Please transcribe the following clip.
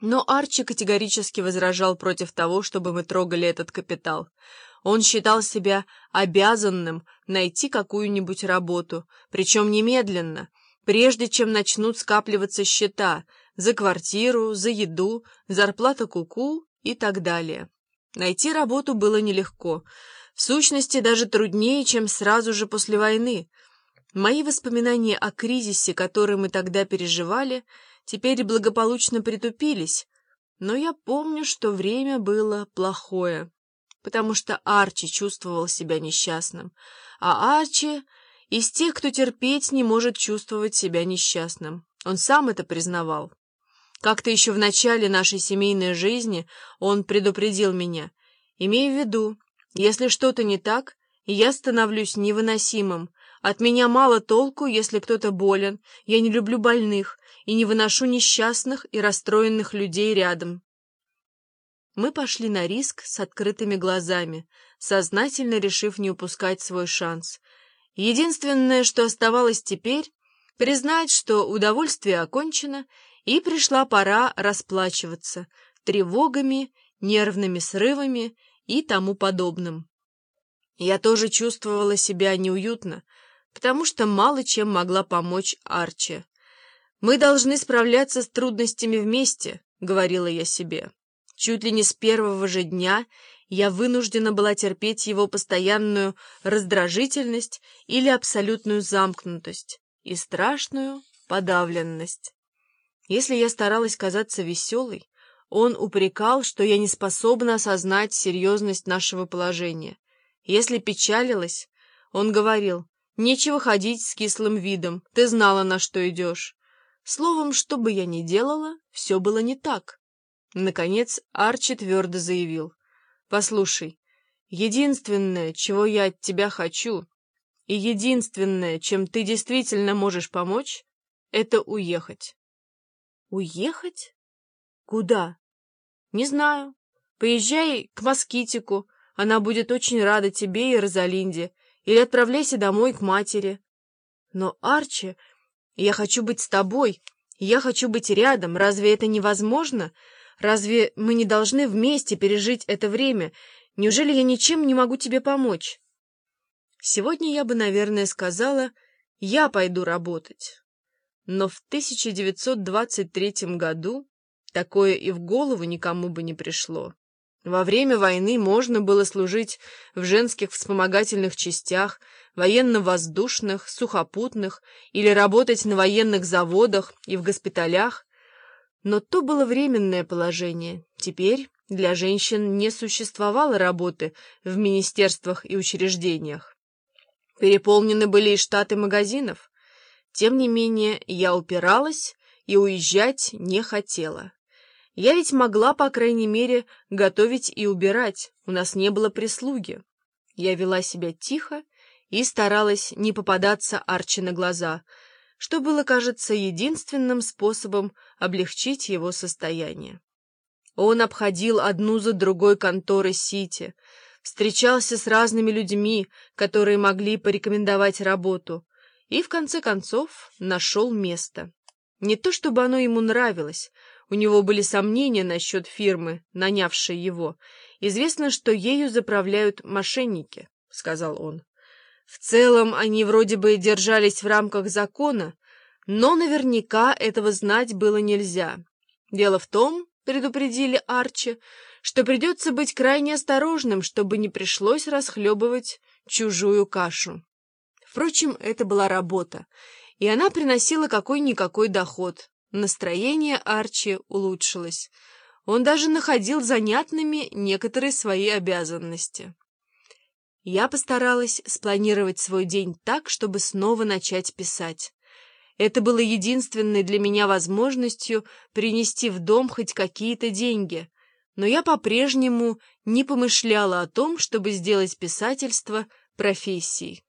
Но Арчи категорически возражал против того, чтобы мы трогали этот капитал. Он считал себя обязанным найти какую-нибудь работу, причем немедленно, прежде чем начнут скапливаться счета за квартиру, за еду, зарплата куку -ку и так далее. Найти работу было нелегко, в сущности даже труднее, чем сразу же после войны. Мои воспоминания о кризисе, который мы тогда переживали, теперь благополучно притупились, но я помню, что время было плохое, потому что Арчи чувствовал себя несчастным, а Арчи из тех, кто терпеть не может чувствовать себя несчастным. Он сам это признавал. Как-то еще в начале нашей семейной жизни он предупредил меня, имея в виду, если что-то не так, я становлюсь невыносимым, от меня мало толку, если кто-то болен, я не люблю больных и не выношу несчастных и расстроенных людей рядом. Мы пошли на риск с открытыми глазами, сознательно решив не упускать свой шанс. Единственное, что оставалось теперь, признать, что удовольствие окончено, и пришла пора расплачиваться тревогами, нервными срывами и тому подобным. Я тоже чувствовала себя неуютно, потому что мало чем могла помочь Арчи. «Мы должны справляться с трудностями вместе», — говорила я себе. Чуть ли не с первого же дня я вынуждена была терпеть его постоянную раздражительность или абсолютную замкнутость и страшную подавленность. Если я старалась казаться веселой, он упрекал, что я не способна осознать серьезность нашего положения. Если печалилась, он говорил, Нечего ходить с кислым видом, ты знала, на что идешь. Словом, что бы я ни делала, все было не так. Наконец Арчи твердо заявил. «Послушай, единственное, чего я от тебя хочу, и единственное, чем ты действительно можешь помочь, это уехать». «Уехать? Куда?» «Не знаю. Поезжай к Москитику, она будет очень рада тебе и Розалинде, или отправляйся домой к матери. Но, Арчи, я хочу быть с тобой, я хочу быть рядом. Разве это невозможно? Разве мы не должны вместе пережить это время? Неужели я ничем не могу тебе помочь? Сегодня я бы, наверное, сказала, я пойду работать. Но в 1923 году такое и в голову никому бы не пришло. Во время войны можно было служить в женских вспомогательных частях, военно-воздушных, сухопутных или работать на военных заводах и в госпиталях. Но то было временное положение. Теперь для женщин не существовало работы в министерствах и учреждениях. Переполнены были и штаты магазинов. Тем не менее, я упиралась и уезжать не хотела. Я ведь могла, по крайней мере, готовить и убирать, у нас не было прислуги. Я вела себя тихо и старалась не попадаться Арчи на глаза, что было, кажется, единственным способом облегчить его состояние. Он обходил одну за другой конторы Сити, встречался с разными людьми, которые могли порекомендовать работу, и, в конце концов, нашел место. Не то чтобы оно ему нравилось, у него были сомнения насчет фирмы, нанявшей его. Известно, что ею заправляют мошенники, — сказал он. В целом они вроде бы держались в рамках закона, но наверняка этого знать было нельзя. Дело в том, предупредили Арчи, что придется быть крайне осторожным, чтобы не пришлось расхлебывать чужую кашу. Впрочем, это была работа, и она приносила какой-никакой доход, Настроение Арчи улучшилось. Он даже находил занятными некоторые свои обязанности. Я постаралась спланировать свой день так, чтобы снова начать писать. Это было единственной для меня возможностью принести в дом хоть какие-то деньги, но я по-прежнему не помышляла о том, чтобы сделать писательство профессией.